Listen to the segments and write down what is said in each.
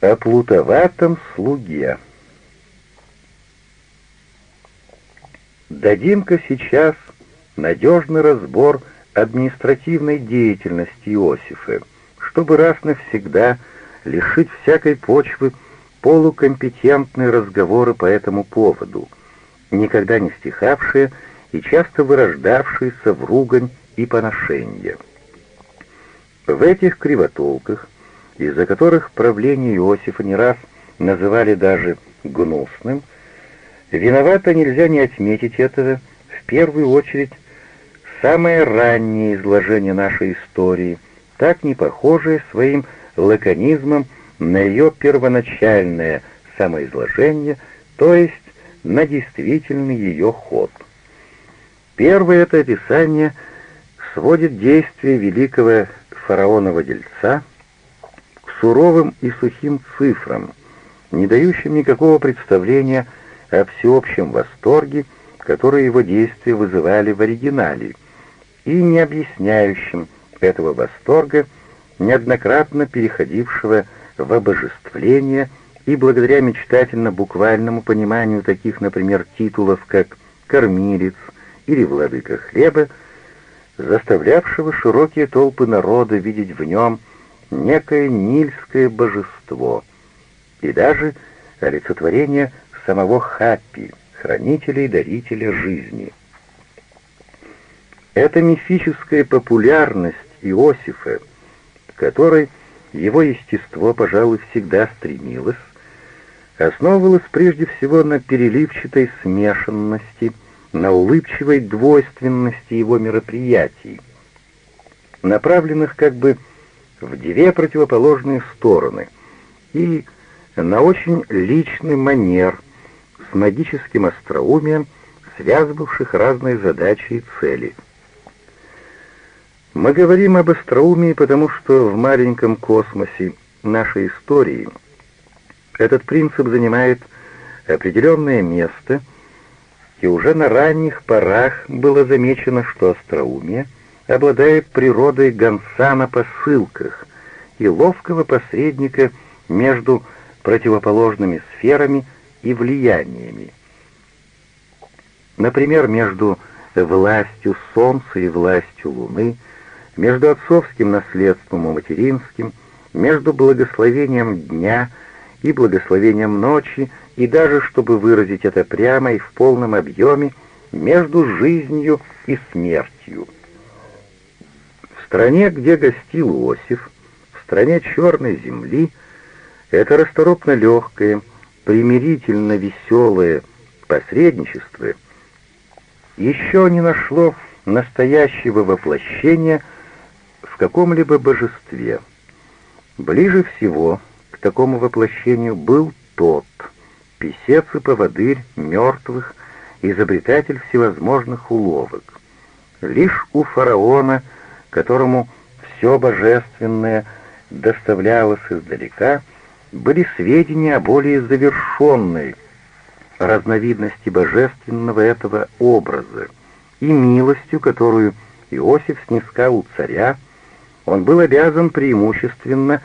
О плутоватом слуге. Дадим-ка сейчас надежный разбор административной деятельности Иосифа, чтобы раз навсегда лишить всякой почвы полукомпетентные разговоры по этому поводу, никогда не стихавшие и часто вырождавшиеся в ругань и поношение. В этих кривотолках, из-за которых правление Иосифа не раз называли даже гнусным, виновато нельзя не отметить этого, в первую очередь, самое раннее изложение нашей истории, так не похожее своим лаконизмом на ее первоначальное самоизложение, то есть на действительный ее ход. Первое это описание сводит действие великого фараонова дельца суровым и сухим цифрам, не дающим никакого представления о всеобщем восторге, который его действия вызывали в оригинале, и не объясняющим этого восторга, неоднократно переходившего в обожествление и благодаря мечтательно-буквальному пониманию таких, например, титулов, как «кормилец» или «владыка хлеба», заставлявшего широкие толпы народа видеть в нем некое нильское божество и даже олицетворение самого Хаппи, хранителя и дарителя жизни. Эта мифическая популярность Иосифа, которой его естество, пожалуй, всегда стремилось, основывалась прежде всего на переливчатой смешанности – на улыбчивой двойственности его мероприятий, направленных как бы в две противоположные стороны, и на очень личный манер с магическим остроумием, связывавших разные задачи и цели. Мы говорим об остроумии, потому что в маленьком космосе нашей истории этот принцип занимает определенное место — и уже на ранних порах было замечено, что остроумие обладает природой гонца на посылках и ловкого посредника между противоположными сферами и влияниями. Например, между властью Солнца и властью Луны, между отцовским наследством и материнским, между благословением дня и благословением ночи и даже, чтобы выразить это прямо и в полном объеме, между жизнью и смертью. Стране, где гостил Иосиф, в стране черной земли, это расторопно легкое, примирительно веселое посредничество еще не нашло настоящего воплощения в каком-либо божестве. Ближе всего к такому воплощению был тот — писец и поводырь мертвых, изобретатель всевозможных уловок. Лишь у фараона, которому все божественное доставлялось издалека, были сведения о более завершенной разновидности божественного этого образа, и милостью, которую Иосиф снискал у царя, он был обязан преимущественно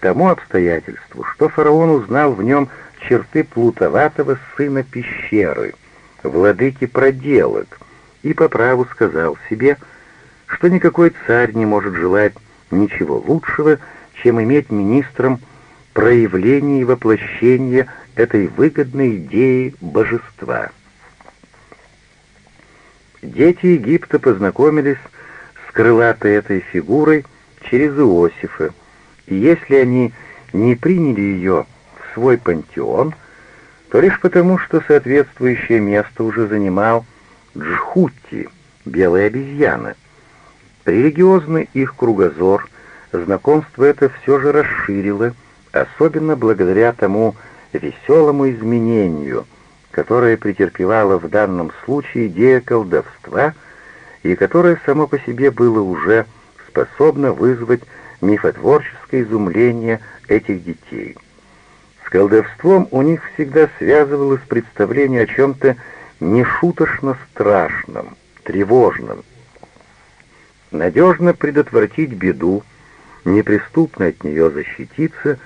тому обстоятельству, что фараон узнал в нем черты плутоватого сына пещеры, владыки проделок, и по праву сказал себе, что никакой царь не может желать ничего лучшего, чем иметь министром проявление и воплощение этой выгодной идеи божества. Дети Египта познакомились с крылатой этой фигурой через Иосифа, и если они не приняли ее свой пантеон, то лишь потому, что соответствующее место уже занимал Джхутти, белая обезьяна. Религиозный их кругозор, знакомство это все же расширило, особенно благодаря тому веселому изменению, которое претерпевала в данном случае идея колдовства и которое само по себе было уже способно вызвать мифотворческое изумление этих детей. С колдовством у них всегда связывалось представление о чем-то нешуточно страшном, тревожном. Надежно предотвратить беду, неприступно от нее защититься,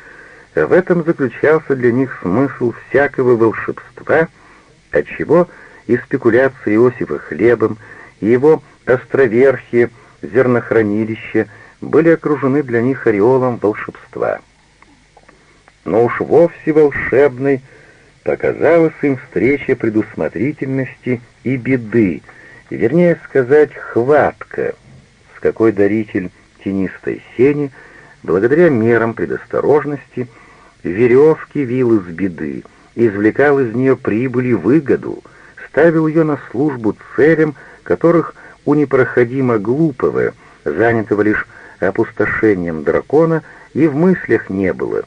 В этом заключался для них смысл всякого волшебства, отчего и спекуляции Иосифа хлебом, и его островерхие, зернохранилище были окружены для них ореолом волшебства. Но уж вовсе волшебной показалась им встреча предусмотрительности и беды, вернее сказать, хватка, какой даритель тенистой сени, благодаря мерам предосторожности, веревки вил из беды, извлекал из нее прибыль и выгоду, ставил ее на службу целям, которых у непроходимо глупого, занятого лишь опустошением дракона, и в мыслях не было.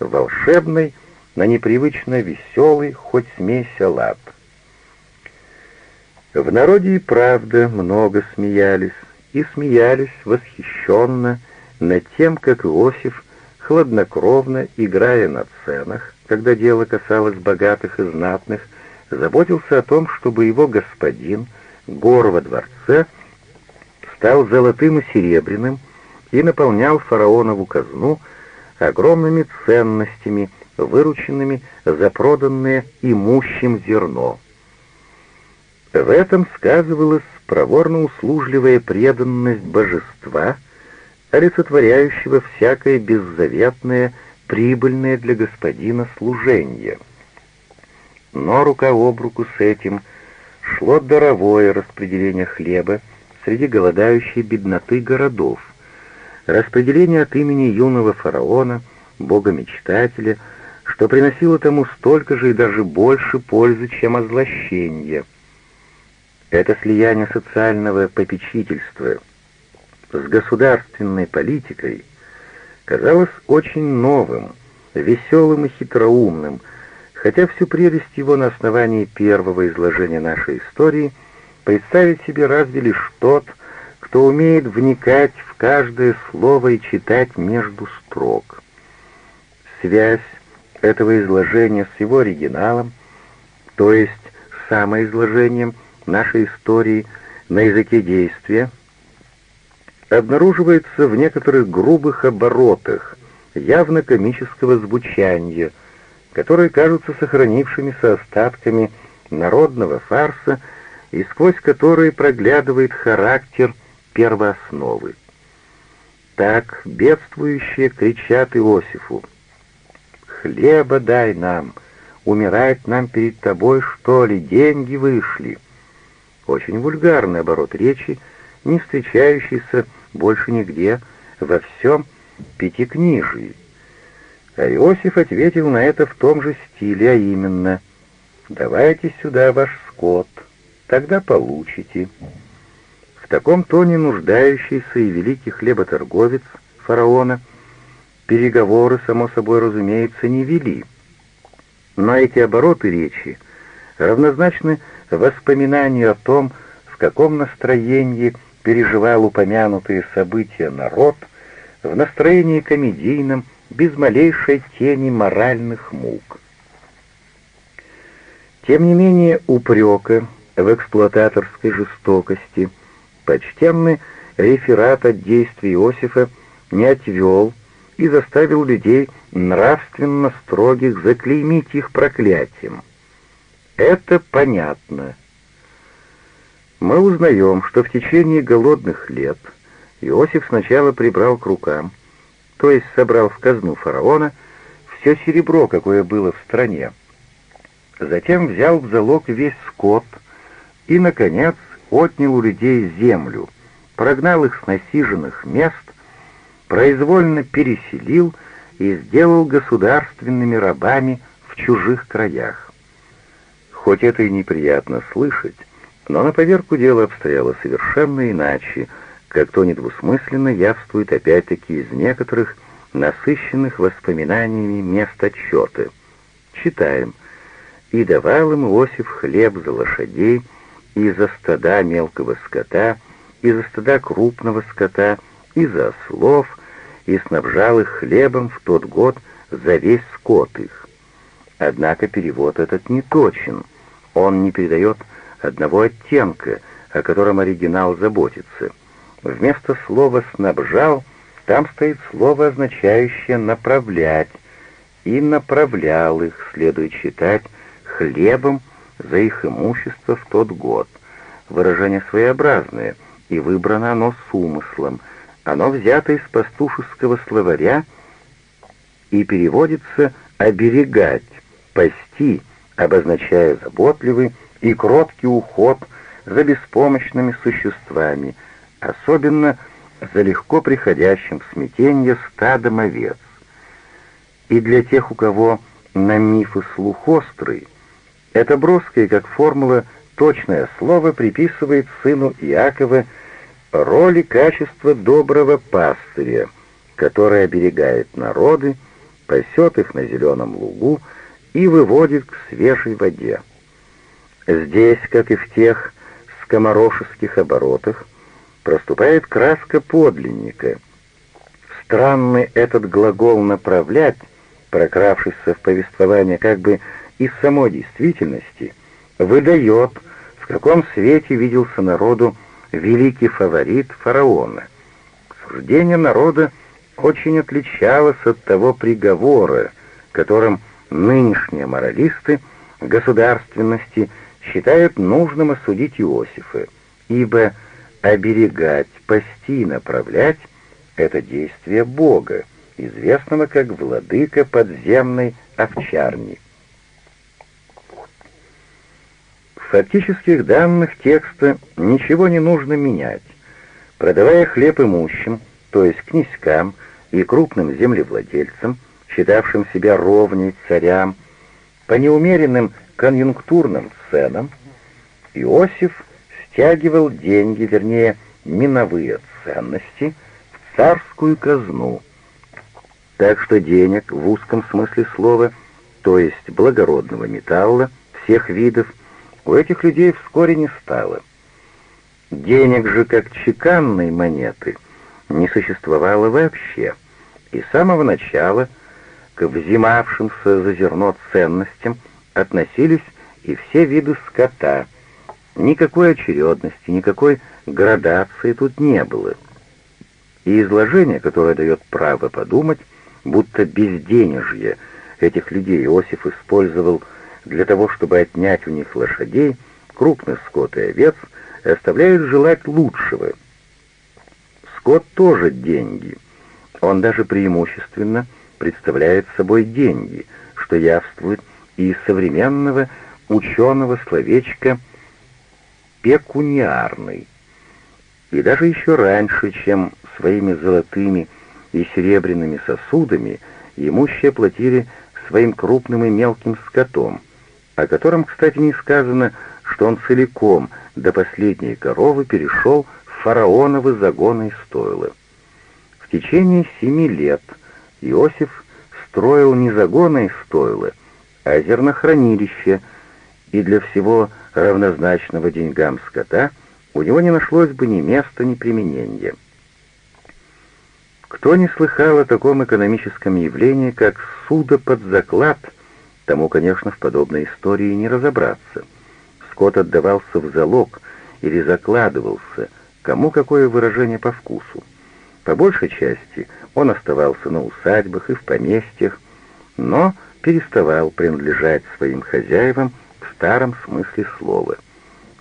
Волшебной, на непривычно веселый, хоть смесь лап. В народе и правда много смеялись, и смеялись восхищенно над тем, как Иосиф, хладнокровно играя на ценах, когда дело касалось богатых и знатных, заботился о том, чтобы его господин, гор во дворце, стал золотым и серебряным и наполнял фараонову казну огромными ценностями, вырученными за проданное имущим зерно. В этом сказывалась проворно-услужливая преданность божества, олицетворяющего всякое беззаветное, прибыльное для господина служение. Но рука об руку с этим шло даровое распределение хлеба среди голодающей бедноты городов, распределение от имени юного фараона, бога-мечтателя, что приносило тому столько же и даже больше пользы, чем озлощение — это слияние социального попечительства с государственной политикой казалось очень новым, веселым и хитроумным, хотя всю прелесть его на основании первого изложения нашей истории представить себе разве лишь тот, кто умеет вникать в каждое слово и читать между строк. Связь этого изложения с его оригиналом, то есть самоизложением – нашей истории на языке действия обнаруживается в некоторых грубых оборотах, явно комического звучания, которые кажутся сохранившимися остатками народного фарса и сквозь которые проглядывает характер первоосновы. Так бедствующие кричат Иосифу, «Хлеба дай нам! Умирать нам перед тобой, что ли, деньги вышли!» Очень вульгарный оборот речи, не встречающийся больше нигде во всем пятикнижии. А Иосиф ответил на это в том же стиле, а именно «Давайте сюда ваш скот, тогда получите». В таком тоне нуждающийся и великий хлеботорговец фараона переговоры, само собой разумеется, не вели. Но эти обороты речи равнозначны воспоминанию о том, в каком настроении переживал упомянутые события народ, в настроении комедийном, без малейшей тени моральных мук. Тем не менее, упрека в эксплуататорской жестокости почтенный реферат от действий Иосифа не отвел и заставил людей нравственно строгих заклеймить их проклятием. Это понятно. Мы узнаем, что в течение голодных лет Иосиф сначала прибрал к рукам, то есть собрал в казну фараона все серебро, какое было в стране. Затем взял в залог весь скот и, наконец, отнял у людей землю, прогнал их с насиженных мест, произвольно переселил и сделал государственными рабами в чужих краях. Хоть это и неприятно слышать, но на поверку дело обстояло совершенно иначе, как то недвусмысленно явствует опять-таки из некоторых насыщенных воспоминаниями мест отчета. Читаем. «И давал им Иосиф хлеб за лошадей, и за стада мелкого скота, и за стада крупного скота, и за ослов, и снабжал их хлебом в тот год за весь скот их». Однако перевод этот не точен — он не передает одного оттенка, о котором оригинал заботится. Вместо слова «снабжал» там стоит слово, означающее «направлять», и направлял их, следует считать, хлебом за их имущество в тот год. Выражение своеобразное, и выбрано оно с умыслом. Оно взято из пастушеского словаря и переводится «оберегать», «пасти», обозначая заботливый и кроткий уход за беспомощными существами, особенно за легко приходящим в смятение стадом овец. И для тех, у кого на мифы слух острый, это броское, как формула, точное слово приписывает сыну Иакова роли качества доброго пастыря, который оберегает народы, пасет их на зеленом лугу и выводит к свежей воде. Здесь, как и в тех скоморошеских оборотах, проступает краска подлинника. Странный этот глагол «направлять», прокравшийся в повествование как бы из самой действительности, выдает, в каком свете виделся народу великий фаворит фараона. Суждение народа очень отличалось от того приговора, которым нынешние моралисты государственности считают нужным осудить Иосифа, ибо оберегать, пасти и направлять — это действие Бога, известного как владыка подземной овчарни. В фактических данных текста ничего не нужно менять. Продавая хлеб имущим, то есть князькам и крупным землевладельцам, считавшим себя ровней царям, по неумеренным конъюнктурным ценам, Иосиф стягивал деньги, вернее, миновые ценности, в царскую казну. Так что денег в узком смысле слова, то есть благородного металла, всех видов, у этих людей вскоре не стало. Денег же, как чеканной монеты, не существовало вообще, и с самого начала к взимавшимся за зерно ценностям относились и все виды скота. Никакой очередности, никакой градации тут не было. И изложение, которое дает право подумать, будто безденежье этих людей Иосиф использовал для того, чтобы отнять у них лошадей, крупных скот и овец, оставляет желать лучшего. Скот тоже деньги. Он даже преимущественно представляет собой деньги, что явствует и из современного ученого словечка «пекуниарный». И даже еще раньше, чем своими золотыми и серебряными сосудами, имущие платили своим крупным и мелким скотом, о котором, кстати, не сказано, что он целиком до последней коровы перешел в фараоновы загоны и стойла. В течение семи лет Иосиф строил не загоны и стойла, а зернохранилище, и для всего равнозначного деньгам скота у него не нашлось бы ни места, ни применения. Кто не слыхал о таком экономическом явлении, как суда под заклад, тому, конечно, в подобной истории не разобраться. Скот отдавался в залог или закладывался, кому какое выражение по вкусу. По большей части он оставался на усадьбах и в поместьях, но переставал принадлежать своим хозяевам в старом смысле слова.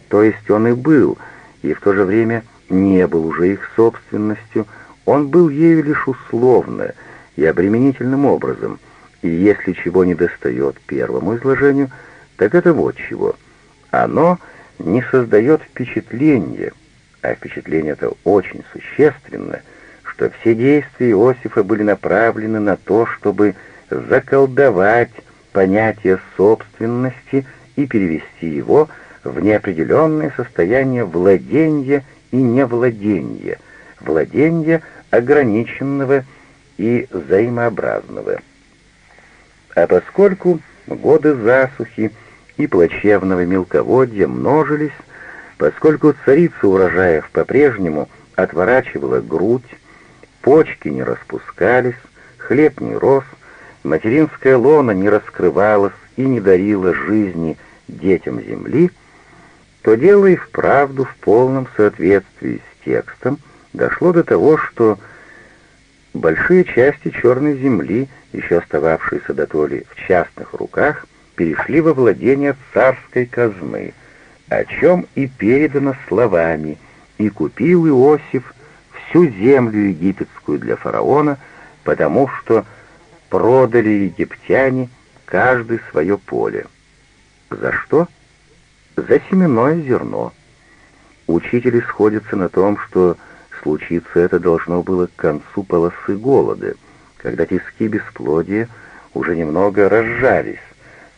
То есть он и был, и в то же время не был уже их собственностью, он был ею лишь условно и обременительным образом, и если чего не достает первому изложению, так это вот чего. Оно не создает впечатления, а впечатление это очень существенно, что все действия Иосифа были направлены на то, чтобы заколдовать понятие собственности и перевести его в неопределенное состояние владения и невладения, владения ограниченного и взаимообразного. А поскольку годы засухи и плачевного мелководья множились, поскольку царица урожаев по-прежнему отворачивала грудь, почки не распускались, хлеб не рос, материнская лона не раскрывалась и не дарила жизни детям земли, то дело и вправду в полном соответствии с текстом дошло до того, что большие части черной земли, еще остававшиеся до толи в частных руках, перешли во владение царской казны, о чем и передано словами, и купил Иосиф всю землю египетскую для фараона, потому что продали египтяне каждый свое поле. За что? За семенное зерно. Учители сходятся на том, что случиться это должно было к концу полосы голода, когда тиски бесплодия уже немного разжались,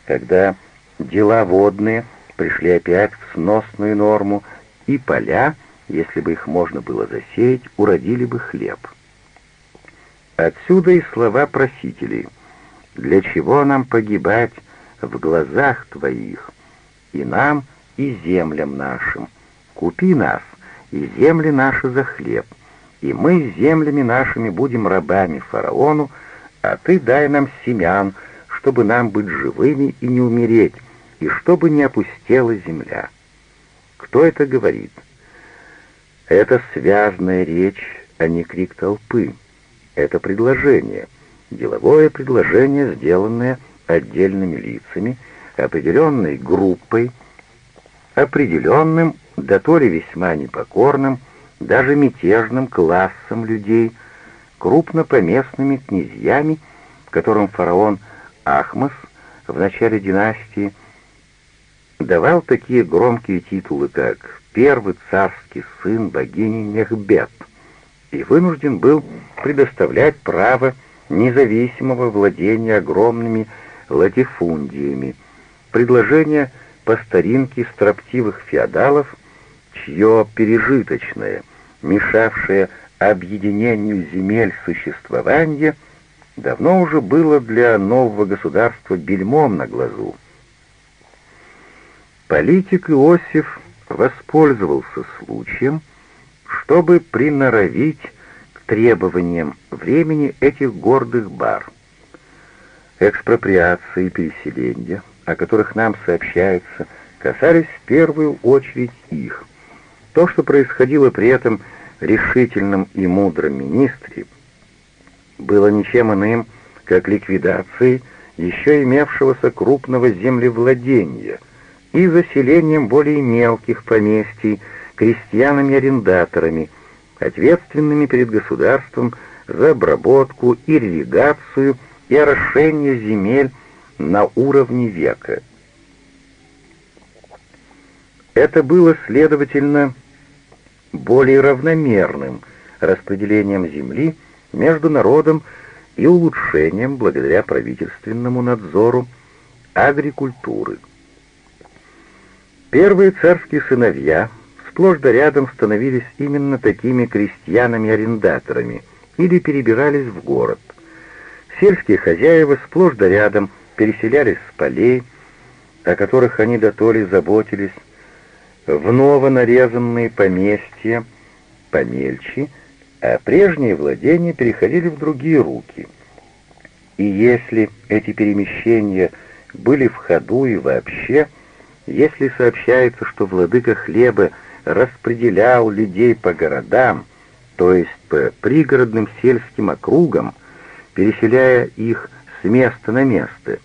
когда дела водные пришли опять в сносную норму, и поля, если бы их можно было засеять, уродили бы хлеб. Отсюда и слова просителей. «Для чего нам погибать в глазах Твоих? И нам, и землям нашим. Купи нас, и земли наши за хлеб, и мы землями нашими будем рабами фараону, а Ты дай нам семян, чтобы нам быть живыми и не умереть, и чтобы не опустела земля». Кто это говорит? Это связная речь, а не крик толпы. Это предложение, деловое предложение, сделанное отдельными лицами, определенной группой, определенным, да то ли весьма непокорным, даже мятежным классом людей, крупнопоместными князьями, которым фараон Ахмас в начале династии давал такие громкие титулы, как «Первый царский сын богини Мехбет», и вынужден был предоставлять право независимого владения огромными латифундиями, предложение по старинке строптивых феодалов, чье пережиточное, мешавшее объединению земель существования, давно уже было для нового государства бельмом на глазу. Политик Иосиф воспользовался случаем, чтобы приноровить к требованиям времени этих гордых бар. Экспроприации и переселения, о которых нам сообщается, касались в первую очередь их. То, что происходило при этом решительном и мудром министре, было ничем иным, как ликвидацией еще имевшегося крупного землевладения и заселением более мелких поместий, крестьянами-арендаторами, ответственными перед государством за обработку, ирригацию и орошение земель на уровне века. Это было, следовательно, более равномерным распределением земли между народом и улучшением, благодаря правительственному надзору, агрикультуры. Первые царские сыновья – сплошь да рядом становились именно такими крестьянами-арендаторами или перебирались в город. Сельские хозяева сплошь да рядом переселялись с полей, о которых они дотоле заботились, в новонарезанные поместья, помельче, а прежние владения переходили в другие руки. И если эти перемещения были в ходу и вообще, если сообщается, что владыка хлеба распределял людей по городам, то есть по пригородным сельским округам, переселяя их с места на место,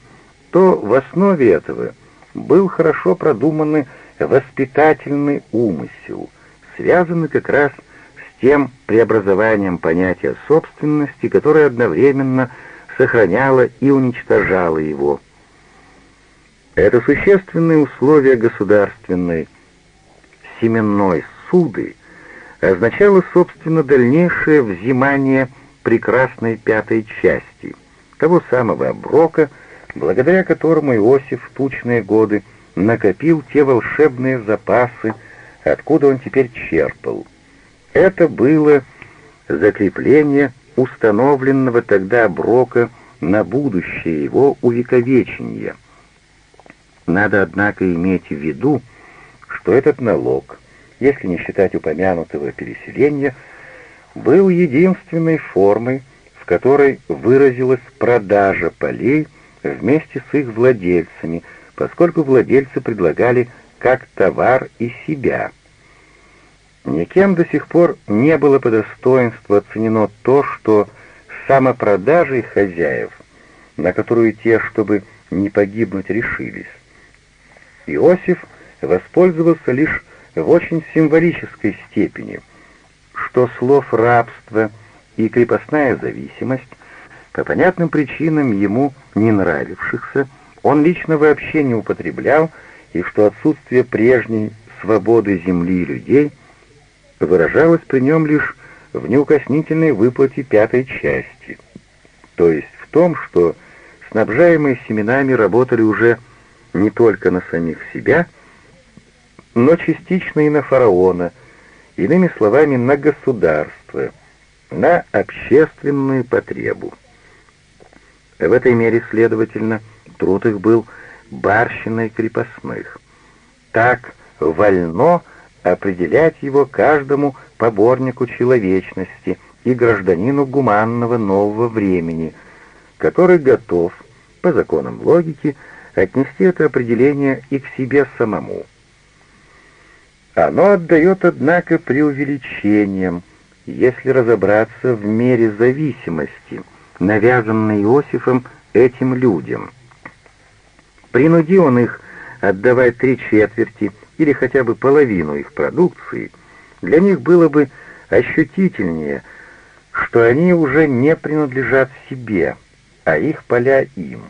то в основе этого был хорошо продуманный воспитательный умысел, связанный как раз с тем преобразованием понятия собственности, которое одновременно сохраняло и уничтожало его. Это существенные условия государственной семенной суды означало, собственно, дальнейшее взимание прекрасной пятой части, того самого оброка, благодаря которому Иосиф в тучные годы накопил те волшебные запасы, откуда он теперь черпал. Это было закрепление установленного тогда оброка на будущее его увековечения. Надо, однако, иметь в виду, что этот налог, если не считать упомянутого переселения, был единственной формой, в которой выразилась продажа полей вместе с их владельцами, поскольку владельцы предлагали как товар и себя. Никем до сих пор не было по достоинству оценено то, что самопродажей хозяев, на которую те, чтобы не погибнуть, решились. Иосиф воспользовался лишь в очень символической степени, что слов «рабство» и «крепостная зависимость» по понятным причинам ему не нравившихся, он лично вообще не употреблял, и что отсутствие прежней свободы земли и людей выражалось при нем лишь в неукоснительной выплате пятой части, то есть в том, что снабжаемые семенами работали уже не только на самих себя, но частично и на фараона, иными словами, на государство, на общественную потребу. В этой мере, следовательно, труд их был барщиной крепостных. Так вольно определять его каждому поборнику человечности и гражданину гуманного нового времени, который готов, по законам логики, отнести это определение и к себе самому. Оно отдает, однако, преувеличением, если разобраться в мере зависимости, навязанной Иосифом этим людям. Принуди он их отдавать три четверти или хотя бы половину их продукции, для них было бы ощутительнее, что они уже не принадлежат себе, а их поля им.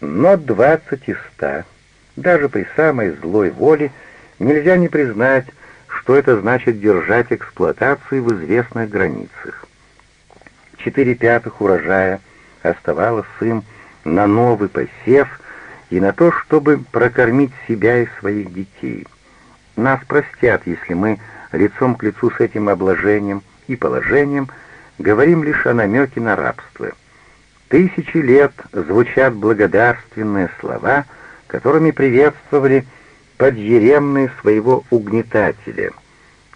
Но двадцать из ста, даже при самой злой воле, нельзя не признать, что это значит держать эксплуатацию в известных границах. Четыре пятых урожая оставалось им на новый посев и на то, чтобы прокормить себя и своих детей. Нас простят, если мы лицом к лицу с этим обложением и положением говорим лишь о намеке на рабство. Тысячи лет звучат благодарственные слова, которыми приветствовали подъеремные своего угнетателя.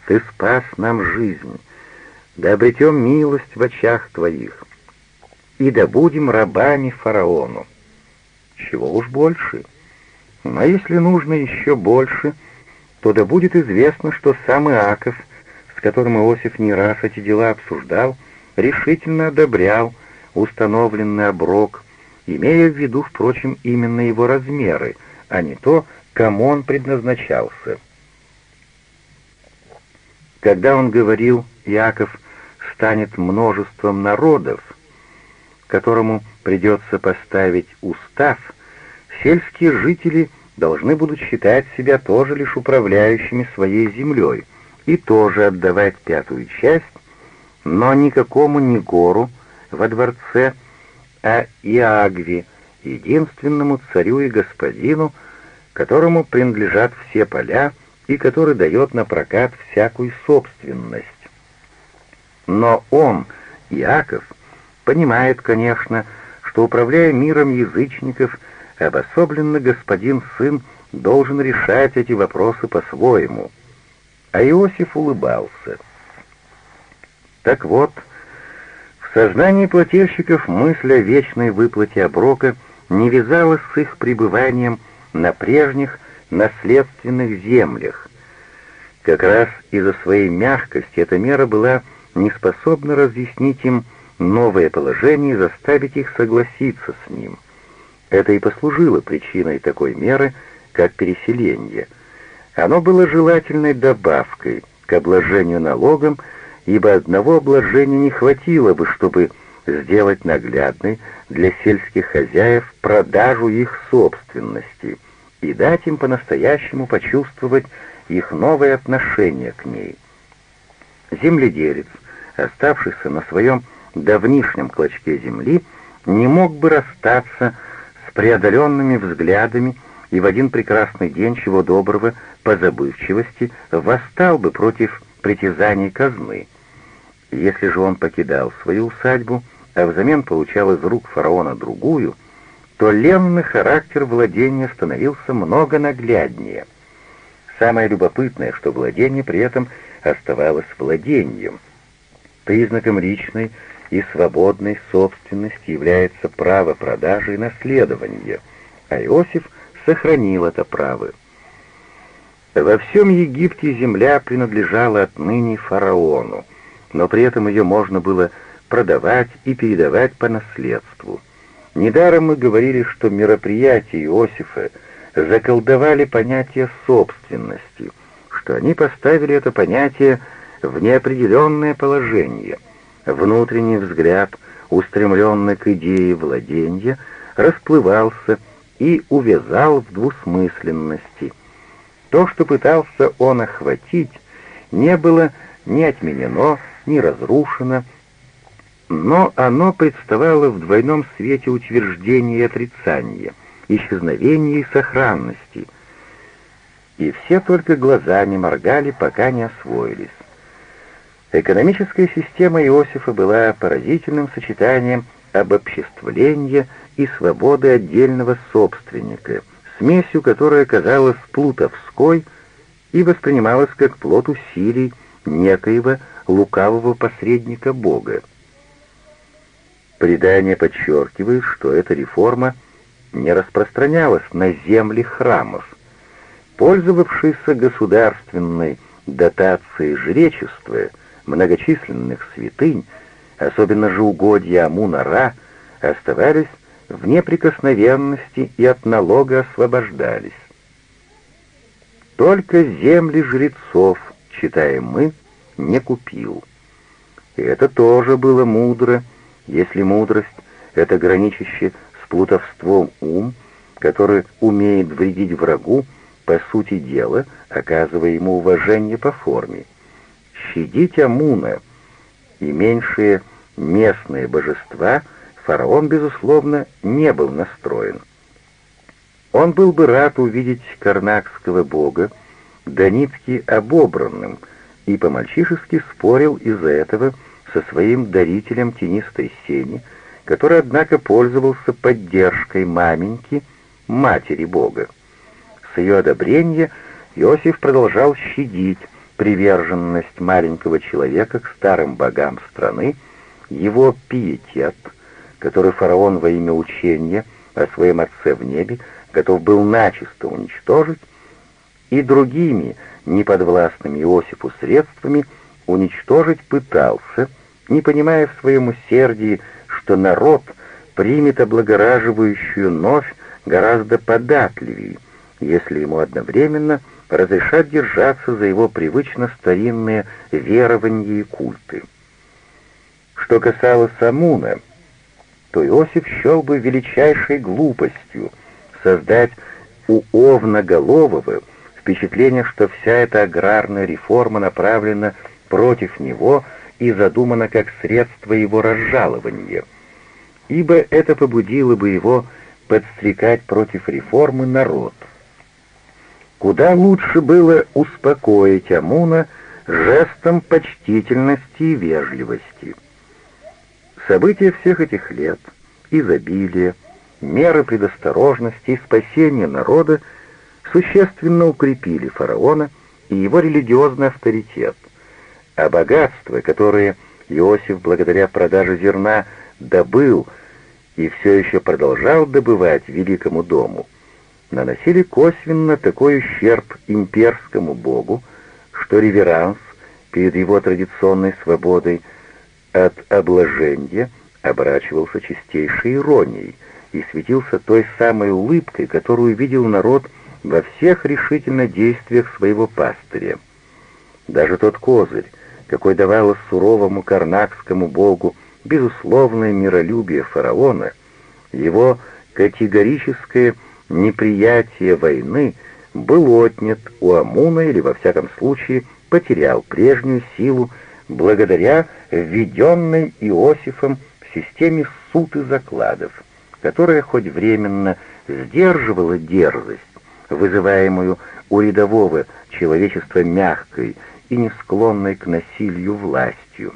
«Ты спас нам жизнь, да обретем милость в очах Твоих, и да будем рабами фараону». Чего уж больше. А если нужно еще больше, то да будет известно, что сам Иаков, с которым Иосиф не раз эти дела обсуждал, решительно одобрял установленный оброк, имея в виду, впрочем, именно его размеры, а не то, кому он предназначался. Когда он говорил, Яков станет множеством народов, которому придется поставить устав, сельские жители должны будут считать себя тоже лишь управляющими своей землей и тоже отдавать пятую часть, но никакому не гору, во дворце, а Иагве, единственному царю и господину, которому принадлежат все поля и который дает на прокат всякую собственность. Но он, Иаков, понимает, конечно, что, управляя миром язычников, обособленно господин-сын должен решать эти вопросы по-своему. А Иосиф улыбался. Так вот, сознании плательщиков мысль о вечной выплате оброка не вязалась с их пребыванием на прежних наследственных землях. Как раз из-за своей мягкости эта мера была не способна разъяснить им новое положение и заставить их согласиться с ним. Это и послужило причиной такой меры, как переселение. Оно было желательной добавкой к обложению налогом ибо одного обложения не хватило бы, чтобы сделать наглядной для сельских хозяев продажу их собственности и дать им по-настоящему почувствовать их новое отношение к ней. Земледелец, оставшийся на своем давнишнем клочке земли, не мог бы расстаться с преодоленными взглядами и в один прекрасный день, чего доброго, по забывчивости, восстал бы против притязаний казны. Если же он покидал свою усадьбу, а взамен получал из рук фараона другую, то ленный характер владения становился много нагляднее. Самое любопытное, что владение при этом оставалось владением. Признаком личной и свободной собственности является право продажи и наследования, а Иосиф сохранил это право. Во всем Египте земля принадлежала отныне фараону, но при этом ее можно было продавать и передавать по наследству. Недаром мы говорили, что мероприятия Иосифа заколдовали понятие собственности, что они поставили это понятие в неопределенное положение. Внутренний взгляд, устремленный к идее владения, расплывался и увязал в двусмысленности. То, что пытался он охватить, не было ни отменено, ни разрушено, но оно представало в двойном свете утверждения и отрицания, исчезновения и сохранности, и все только глазами моргали, пока не освоились. Экономическая система Иосифа была поразительным сочетанием обобществления и свободы отдельного собственника, смесью которая казалась плутовской и воспринималась как плод усилий некоего лукавого посредника Бога. Предание подчеркивает, что эта реформа не распространялась на земли храмов. Пользовавшиеся государственной дотацией жречества, многочисленных святынь, особенно же угодья Амуна-Ра, оставались в неприкосновенности и от налога освобождались. Только земли жрецов, читаем мы, не купил. И это тоже было мудро, если мудрость — это граничащий с плутовством ум, который умеет вредить врагу, по сути дела, оказывая ему уважение по форме. Щадить Амуна и меньшие местные божества фараон, безусловно, не был настроен. Он был бы рад увидеть карнакского бога, до нитки обобранным, и по-мальчишески спорил из-за этого со своим дарителем тенистой сени, который, однако, пользовался поддержкой маменьки, матери Бога. С ее одобрения Иосиф продолжал щадить приверженность маленького человека к старым богам страны, его пиетет, который фараон во имя учения о своем отце в небе готов был начисто уничтожить, и другими неподвластными Иосифу средствами уничтожить пытался, не понимая в своем усердии, что народ примет облагораживающую новь гораздо податливее, если ему одновременно разрешат держаться за его привычно старинные верования и культы. Что касалось Амуна, то Иосиф счел бы величайшей глупостью создать у Овноголового впечатление, что вся эта аграрная реформа направлена против него и задумана как средство его разжалования, ибо это побудило бы его подстрекать против реформы народ. Куда лучше было успокоить Амуна жестом почтительности и вежливости. События всех этих лет, изобилие, меры предосторожности и спасения народа — существенно укрепили фараона и его религиозный авторитет, а богатства, которые Иосиф благодаря продаже зерна добыл и все еще продолжал добывать великому дому, наносили косвенно такой ущерб имперскому богу, что реверанс перед его традиционной свободой от обложения оборачивался чистейшей иронией и светился той самой улыбкой, которую видел народ во всех решительно действиях своего пастыря. Даже тот козырь, какой давалось суровому карнакскому богу безусловное миролюбие фараона, его категорическое неприятие войны был отнят у Амуна или, во всяком случае, потерял прежнюю силу благодаря введенной Иосифом системе суд и закладов, которая хоть временно сдерживала дерзость, вызываемую у рядового человечества мягкой и не склонной к насилию властью.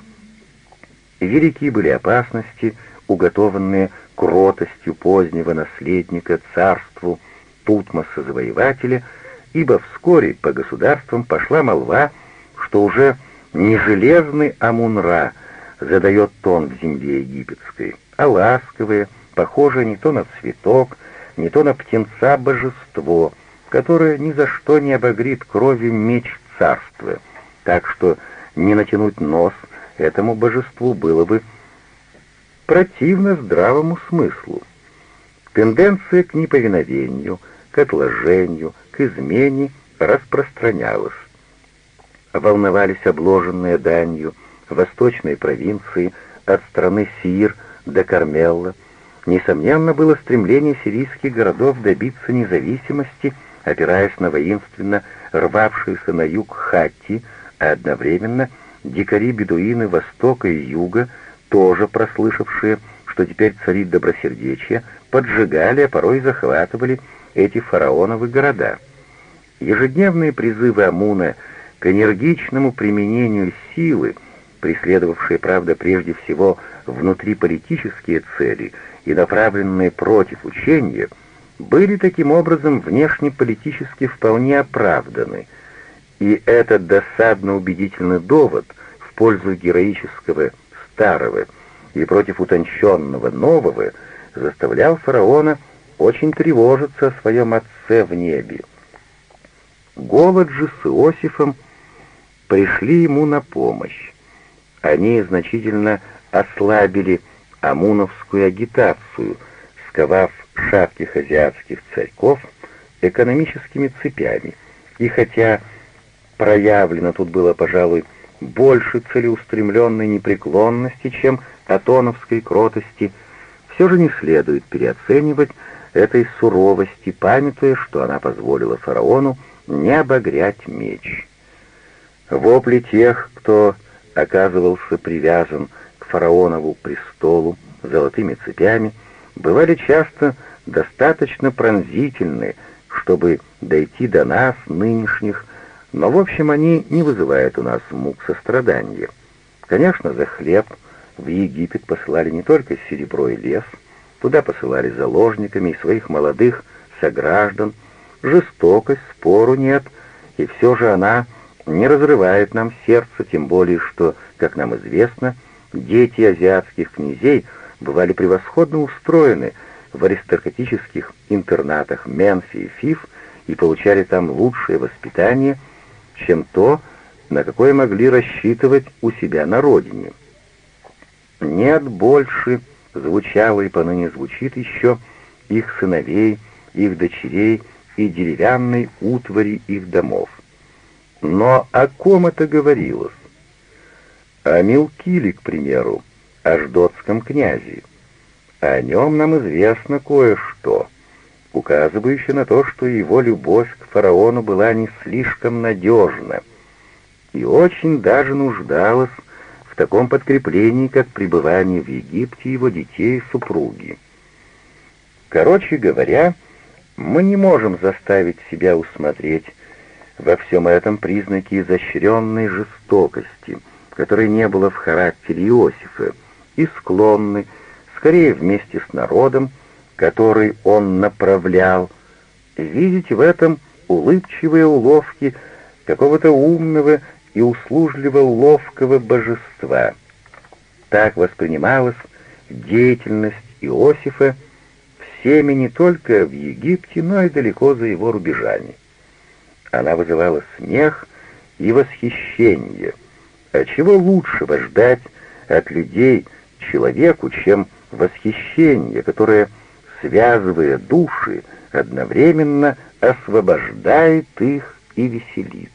Велики были опасности, уготованные кротостью позднего наследника царству Тутмоса-завоевателя, ибо вскоре по государствам пошла молва, что уже не железный Амунра задает тон в земле египетской, а ласковое, похожее не то на цветок, не то на птенца божество, которое ни за что не обогрит кровью меч царства, так что не натянуть нос этому божеству было бы противно здравому смыслу. Тенденция к неповиновению, к отложению, к измене распространялась. Волновались обложенные данью восточной провинции от страны Сир до Кармелла. Несомненно, было стремление сирийских городов добиться независимости, опираясь на воинственно рвавшиеся на юг Хатти, а одновременно дикари-бедуины Востока и Юга, тоже прослышавшие, что теперь царит добросердечие, поджигали, а порой захватывали эти фараоновы города. Ежедневные призывы Амуна к энергичному применению силы, преследовавшие, правда, прежде всего внутриполитические цели и направленные против учения, были таким образом внешнеполитически вполне оправданы, и этот досадно убедительный довод в пользу героического старого и против утонченного нового заставлял фараона очень тревожиться о своем отце в небе. Голод же с Иосифом пришли ему на помощь. Они значительно ослабили амуновскую агитацию, сковав шатких азиатских царьков экономическими цепями. И хотя проявлено тут было, пожалуй, больше целеустремленной непреклонности, чем атоновской кротости, все же не следует переоценивать этой суровости, памятуя, что она позволила фараону не обогрять меч. Вопли тех, кто оказывался привязан к фараонову престолу золотыми цепями, бывали часто достаточно пронзительны, чтобы дойти до нас, нынешних, но, в общем, они не вызывают у нас мук сострадания. Конечно, за хлеб в Египет посылали не только серебро и лес, туда посылали заложниками и своих молодых сограждан, жестокость, спору нет, и все же она не разрывает нам сердце, тем более что, как нам известно, дети азиатских князей бывали превосходно устроены в аристократических интернатах Менфи и Фиф и получали там лучшее воспитание, чем то, на какое могли рассчитывать у себя на родине. Нет больше, звучало и поныне звучит еще, их сыновей, их дочерей и деревянной утвари их домов. Но о ком это говорилось? О Милкиле, к примеру, о ждотском князе. О нем нам известно кое-что, указывающее на то, что его любовь к фараону была не слишком надежна и очень даже нуждалась в таком подкреплении, как пребывание в Египте его детей и супруги. Короче говоря, мы не можем заставить себя усмотреть во всем этом признаки изощренной жестокости, которой не было в характере Иосифа, и склонны, скорее вместе с народом, который он направлял, видеть в этом улыбчивые уловки какого-то умного и услужливо ловкого божества. Так воспринималась деятельность Иосифа всеми не только в Египте, но и далеко за его рубежами. Она вызывала смех и восхищение. А чего лучшего ждать от людей человеку, чем восхищение, которое, связывая души, одновременно освобождает их и веселит?